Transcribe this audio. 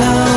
love.